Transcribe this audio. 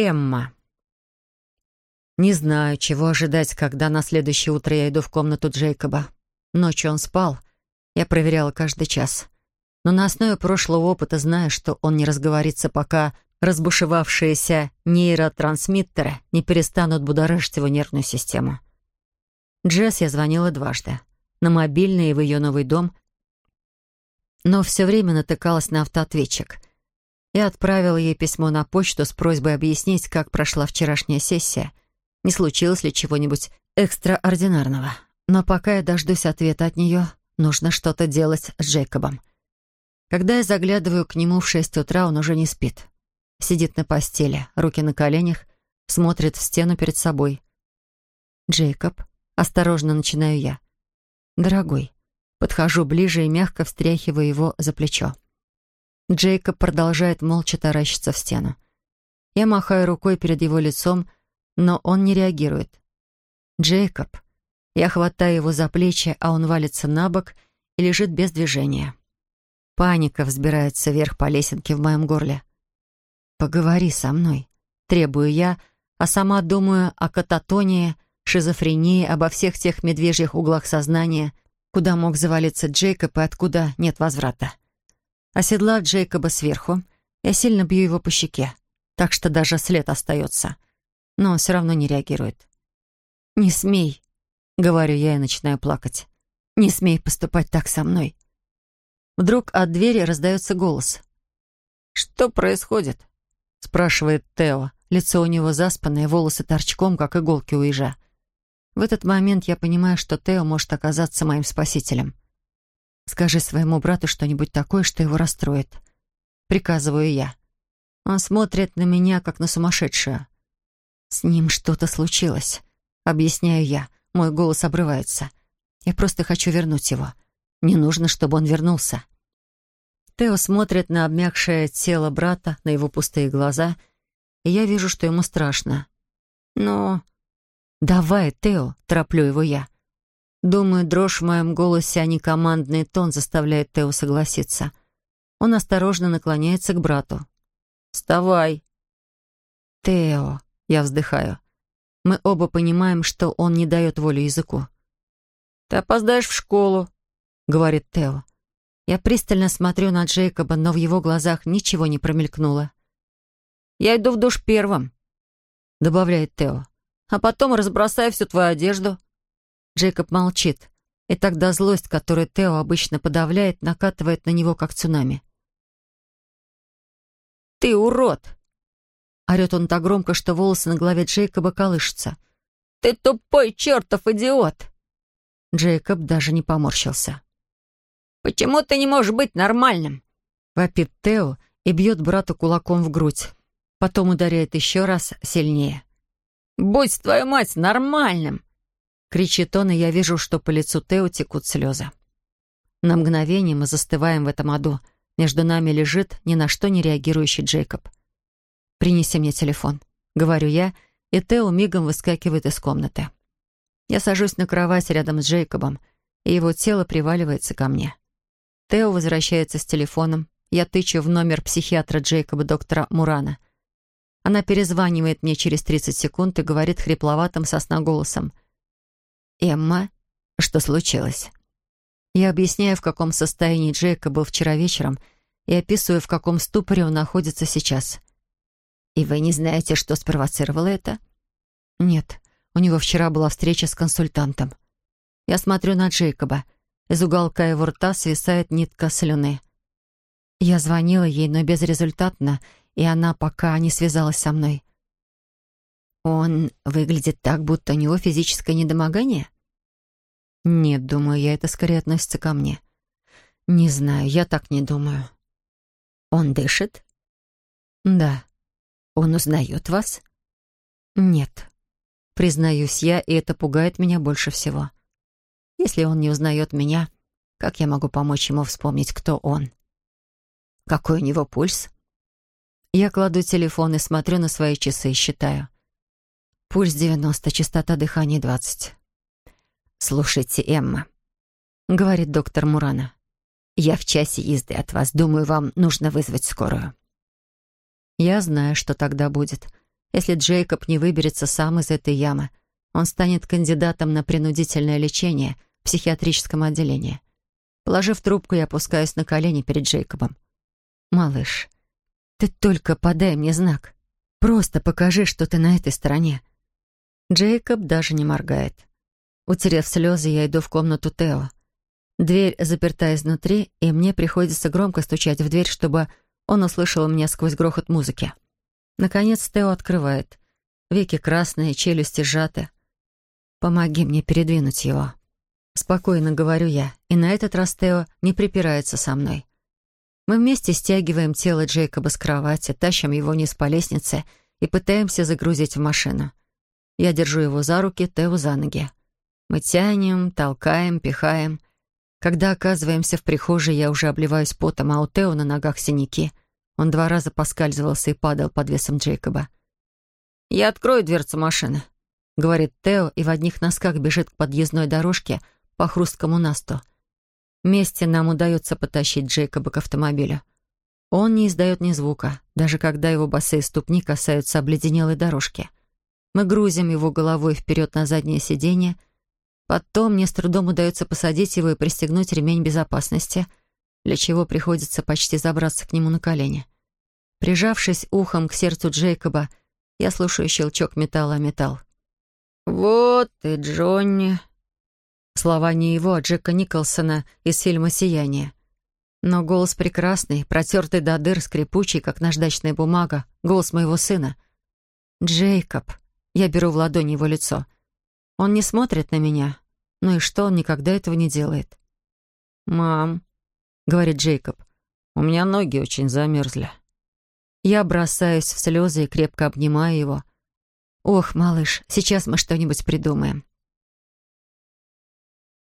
Эмма. Не знаю, чего ожидать, когда на следующее утро я иду в комнату Джейкоба. Ночью он спал. Я проверяла каждый час. Но на основе прошлого опыта знаю, что он не разговорится, пока разбушевавшиеся нейротрансмиттеры не перестанут будоражить его нервную систему. Джесс я звонила дважды. На мобильный и в ее новый дом. Но все время натыкалась на автоответчик. Я отправила ей письмо на почту с просьбой объяснить, как прошла вчерашняя сессия. Не случилось ли чего-нибудь экстраординарного. Но пока я дождусь ответа от нее, нужно что-то делать с Джейкобом. Когда я заглядываю к нему в шесть утра, он уже не спит. Сидит на постели, руки на коленях, смотрит в стену перед собой. «Джейкоб», осторожно начинаю я. «Дорогой». Подхожу ближе и мягко встряхиваю его за плечо. Джейкоб продолжает молча таращиться в стену. Я махаю рукой перед его лицом, но он не реагирует. «Джейкоб». Я хватаю его за плечи, а он валится на бок и лежит без движения. Паника взбирается вверх по лесенке в моем горле. «Поговори со мной», — требую я, а сама думаю о кататонии, шизофрении, обо всех тех медвежьих углах сознания, куда мог завалиться Джейкоб и откуда нет возврата. Оседлав Джейкоба сверху, я сильно бью его по щеке, так что даже след остается. Но он все равно не реагирует. «Не смей», — говорю я и начинаю плакать. «Не смей поступать так со мной». Вдруг от двери раздается голос. «Что происходит?» — спрашивает Тео. Лицо у него заспанное, волосы торчком, как иголки у ежа. В этот момент я понимаю, что Тео может оказаться моим спасителем. Скажи своему брату что-нибудь такое, что его расстроит. Приказываю я. Он смотрит на меня, как на сумасшедшую. С ним что-то случилось. Объясняю я. Мой голос обрывается. Я просто хочу вернуть его. Не нужно, чтобы он вернулся. Тео смотрит на обмякшее тело брата, на его пустые глаза, и я вижу, что ему страшно. Но... «Давай, Тео», — тороплю его я. Думаю, дрожь в моем голосе, а не командный тон заставляет Тео согласиться. Он осторожно наклоняется к брату. «Вставай!» «Тео!» — я вздыхаю. Мы оба понимаем, что он не дает волю языку. «Ты опоздаешь в школу», — говорит Тео. Я пристально смотрю на Джейкоба, но в его глазах ничего не промелькнуло. «Я иду в душ первым», — добавляет Тео. «А потом разбросаю всю твою одежду». Джейкоб молчит, и тогда злость, которую Тео обычно подавляет, накатывает на него, как цунами. «Ты урод!» Орет он так громко, что волосы на голове Джейкоба колышутся. «Ты тупой чертов идиот!» Джейкоб даже не поморщился. «Почему ты не можешь быть нормальным?» Вопит Тео и бьет брата кулаком в грудь. Потом ударяет еще раз сильнее. «Будь, твою мать, нормальным!» Кричит он, и я вижу, что по лицу Тео текут слезы. На мгновение мы застываем в этом аду. Между нами лежит ни на что не реагирующий Джейкоб. «Принеси мне телефон», — говорю я, и Тео мигом выскакивает из комнаты. Я сажусь на кровать рядом с Джейкобом, и его тело приваливается ко мне. Тео возвращается с телефоном. Я тычу в номер психиатра Джейкоба, доктора Мурана. Она перезванивает мне через 30 секунд и говорит хрипловатым сосноголосом — «Эмма, что случилось?» Я объясняю, в каком состоянии Джейка был вчера вечером, и описываю, в каком ступоре он находится сейчас. «И вы не знаете, что спровоцировало это?» «Нет, у него вчера была встреча с консультантом. Я смотрю на Джейкоба. Из уголка его рта свисает нитка слюны. Я звонила ей, но безрезультатно, и она пока не связалась со мной. Он выглядит так, будто у него физическое недомогание? Нет, думаю я, это скорее относится ко мне. Не знаю, я так не думаю. Он дышит? Да. Он узнает вас? Нет. Признаюсь я, и это пугает меня больше всего. Если он не узнает меня, как я могу помочь ему вспомнить, кто он? Какой у него пульс? Я кладу телефон и смотрю на свои часы и считаю. Пульс 90, частота дыхания 20. «Слушайте, Эмма», — говорит доктор Мурана. «Я в часе езды от вас. Думаю, вам нужно вызвать скорую». Я знаю, что тогда будет. Если Джейкоб не выберется сам из этой ямы, он станет кандидатом на принудительное лечение в психиатрическом отделении. Положив трубку, я опускаюсь на колени перед Джейкобом. «Малыш, ты только подай мне знак. Просто покажи, что ты на этой стороне». Джейкоб даже не моргает. Утерев слезы, я иду в комнату Тео. Дверь заперта изнутри, и мне приходится громко стучать в дверь, чтобы он услышал меня сквозь грохот музыки. Наконец Тео открывает. Веки красные, челюсти сжаты. «Помоги мне передвинуть его». Спокойно говорю я, и на этот раз Тео не припирается со мной. Мы вместе стягиваем тело Джейкоба с кровати, тащим его вниз по лестнице и пытаемся загрузить в машину. Я держу его за руки, Тео за ноги. Мы тянем, толкаем, пихаем. Когда оказываемся в прихожей, я уже обливаюсь потом, а у Тео на ногах синяки. Он два раза поскальзывался и падал под весом Джейкоба. «Я открою дверцу машины», — говорит Тео, и в одних носках бежит к подъездной дорожке по хрусткому насту. Вместе нам удается потащить Джейкоба к автомобилю. Он не издает ни звука, даже когда его босые ступни касаются обледенелой дорожки. Мы грузим его головой вперед на заднее сиденье. Потом мне с трудом удается посадить его и пристегнуть ремень безопасности, для чего приходится почти забраться к нему на колени. Прижавшись ухом к сердцу Джейкоба, я слушаю щелчок металла о металл. «Вот ты, Джонни!» Слова не его, а Джека Николсона из фильма «Сияние». Но голос прекрасный, протертый до дыр, скрипучий, как наждачная бумага, голос моего сына. «Джейкоб!» Я беру в ладонь его лицо. Он не смотрит на меня. Ну и что, он никогда этого не делает. «Мам», — говорит Джейкоб, — «у меня ноги очень замерзли». Я бросаюсь в слезы и крепко обнимаю его. «Ох, малыш, сейчас мы что-нибудь придумаем».